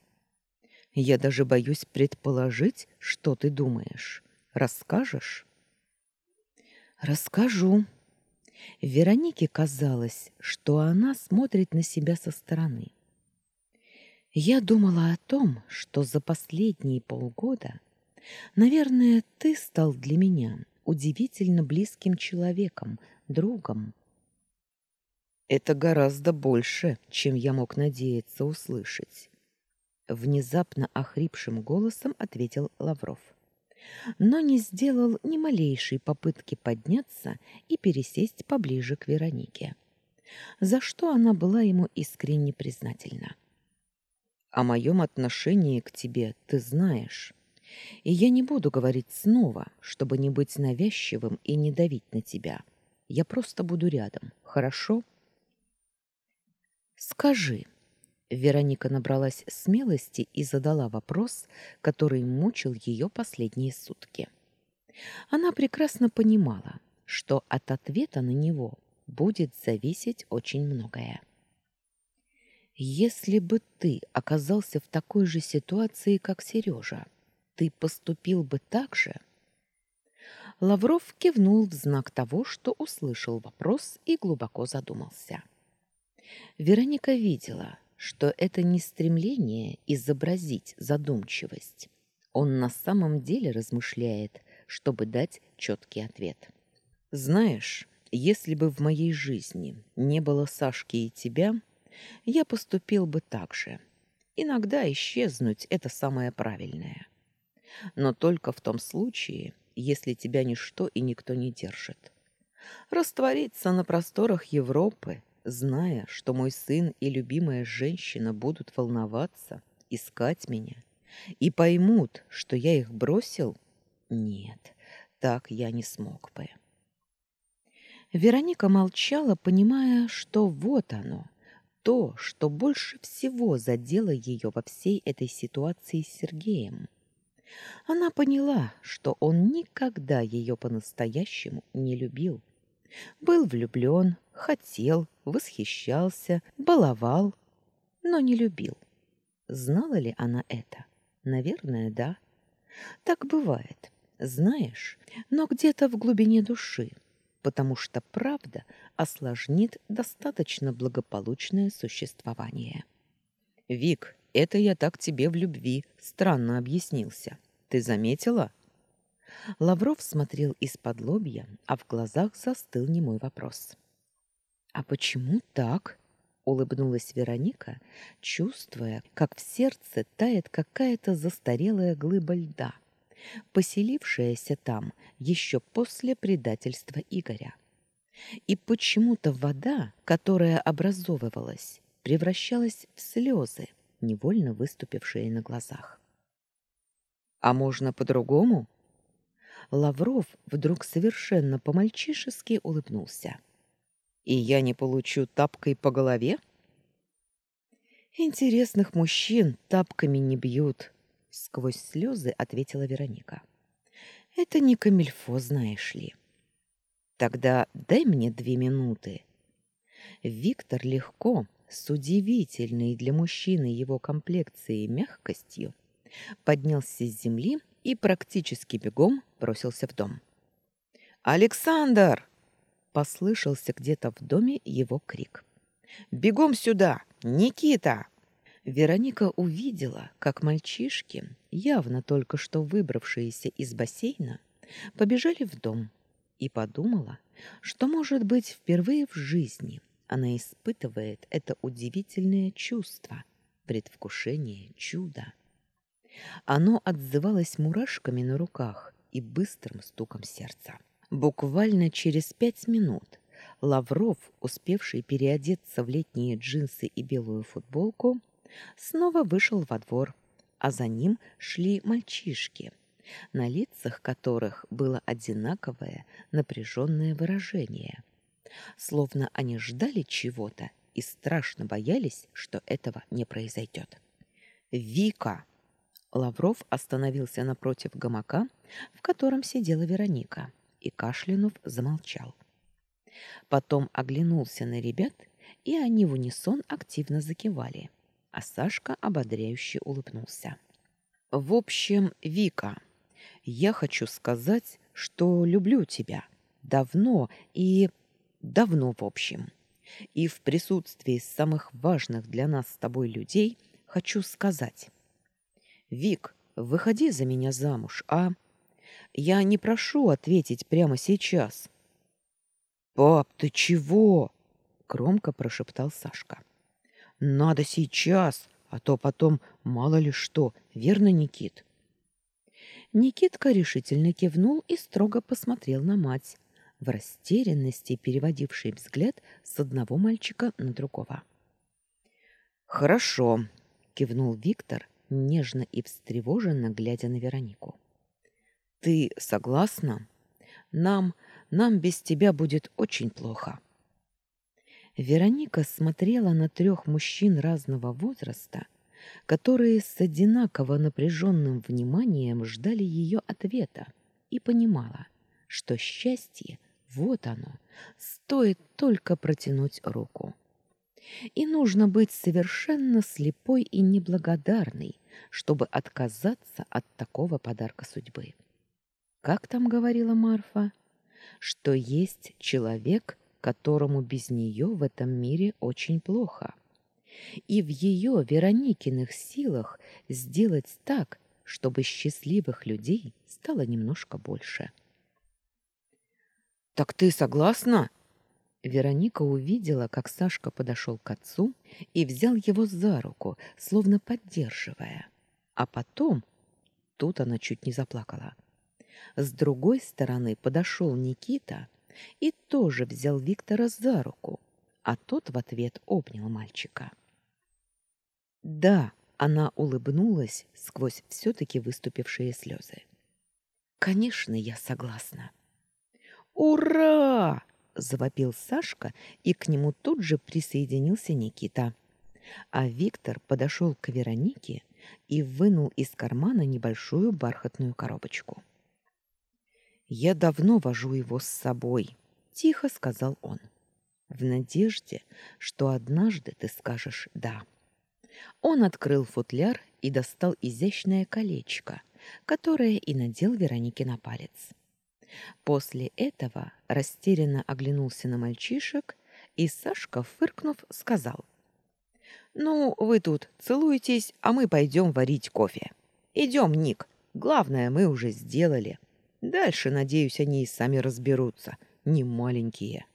«Я даже боюсь предположить, что ты думаешь. Расскажешь?» «Расскажу». Веронике казалось, что она смотрит на себя со стороны. Я думала о том, что за последние полгода, наверное, ты стал для меня удивительно близким человеком, другом. Это гораздо больше, чем я мог надеяться услышать. Внезапно охрипшим голосом ответил Лавров. Но не сделал ни малейшей попытки подняться и пересесть поближе к Веронике, за что она была ему искренне признательна. О моем отношении к тебе ты знаешь. И я не буду говорить снова, чтобы не быть навязчивым и не давить на тебя. Я просто буду рядом, хорошо? Скажи. Вероника набралась смелости и задала вопрос, который мучил ее последние сутки. Она прекрасно понимала, что от ответа на него будет зависеть очень многое. Если бы ты оказался в такой же ситуации, как Сережа, ты поступил бы так же? Лавров кивнул в знак того, что услышал вопрос и глубоко задумался. Вероника видела, что это не стремление изобразить задумчивость. Он на самом деле размышляет, чтобы дать четкий ответ. Знаешь, если бы в моей жизни не было Сашки и тебя, я поступил бы так же. Иногда исчезнуть — это самое правильное. Но только в том случае, если тебя ничто и никто не держит. Раствориться на просторах Европы, зная, что мой сын и любимая женщина будут волноваться, искать меня, и поймут, что я их бросил? Нет, так я не смог бы. Вероника молчала, понимая, что вот оно — то, что больше всего задело ее во всей этой ситуации с Сергеем. Она поняла, что он никогда ее по-настоящему не любил. Был влюблен, хотел, восхищался, баловал, но не любил. Знала ли она это? Наверное, да. Так бывает, знаешь, но где-то в глубине души потому что правда осложнит достаточно благополучное существование. Вик, это я так тебе в любви странно объяснился. Ты заметила? Лавров смотрел из-под лобья, а в глазах застыл немой вопрос. А почему так? улыбнулась Вероника, чувствуя, как в сердце тает какая-то застарелая глыба льда поселившаяся там еще после предательства Игоря. И почему-то вода, которая образовывалась, превращалась в слезы, невольно выступившие на глазах. А можно по-другому? Лавров вдруг совершенно по-мальчишески улыбнулся. И я не получу тапкой по голове? Интересных мужчин тапками не бьют, сквозь слезы ответила Вероника. Это не камильфо, знаешь ли. Тогда дай мне две минуты. Виктор легко, с удивительной для мужчины его комплекцией мягкостью, поднялся с земли и практически бегом бросился в дом. «Александр!» — послышался где-то в доме его крик. «Бегом сюда! Никита!» Вероника увидела, как мальчишки, явно только что выбравшиеся из бассейна, побежали в дом и подумала, что, может быть, впервые в жизни она испытывает это удивительное чувство, предвкушение чуда. Оно отзывалось мурашками на руках и быстрым стуком сердца. Буквально через пять минут Лавров, успевший переодеться в летние джинсы и белую футболку, снова вышел во двор, а за ним шли мальчишки, на лицах которых было одинаковое напряженное выражение, словно они ждали чего-то и страшно боялись, что этого не произойдет. «Вика!» Лавров остановился напротив гамака, в котором сидела Вероника, и, кашлянув, замолчал. Потом оглянулся на ребят, и они в унисон активно закивали а Сашка ободряюще улыбнулся. В общем, Вика, я хочу сказать, что люблю тебя давно и давно в общем. И в присутствии самых важных для нас с тобой людей хочу сказать: Вик, выходи за меня замуж, а я не прошу ответить прямо сейчас. Пап, ты чего? громко прошептал Сашка. Надо сейчас, а то потом мало ли что. Верно, Никит? Никитка решительно кивнул и строго посмотрел на мать, в растерянности переводивший взгляд с одного мальчика на другого. «Хорошо», — кивнул Виктор, нежно и встревоженно глядя на Веронику. «Ты согласна? Нам, нам без тебя будет очень плохо». Вероника смотрела на трех мужчин разного возраста, которые с одинаково напряженным вниманием ждали ее ответа, и понимала, что счастье, вот оно, стоит только протянуть руку. И нужно быть совершенно слепой и неблагодарной, чтобы отказаться от такого подарка судьбы. Как там говорила Марфа? Что есть человек, которому без нее в этом мире очень плохо. И в ее, Вероникиных, силах сделать так, чтобы счастливых людей стало немножко больше. «Так ты согласна?» Вероника увидела, как Сашка подошел к отцу и взял его за руку, словно поддерживая. А потом... Тут она чуть не заплакала. С другой стороны подошел Никита и тоже взял Виктора за руку, а тот в ответ обнял мальчика. Да, она улыбнулась сквозь все-таки выступившие слезы. Конечно, я согласна. Ура! завопил Сашка, и к нему тут же присоединился Никита. А Виктор подошел к Веронике и вынул из кармана небольшую бархатную коробочку. Я давно вожу его с собой, тихо сказал он. В надежде, что однажды ты скажешь да. Он открыл футляр и достал изящное колечко, которое и надел Веронике на палец. После этого растерянно оглянулся на мальчишек, и Сашка, фыркнув, сказал: "Ну, вы тут целуетесь, а мы пойдем варить кофе. Идем, Ник. Главное мы уже сделали. Дальше, надеюсь, они и сами разберутся, не маленькие".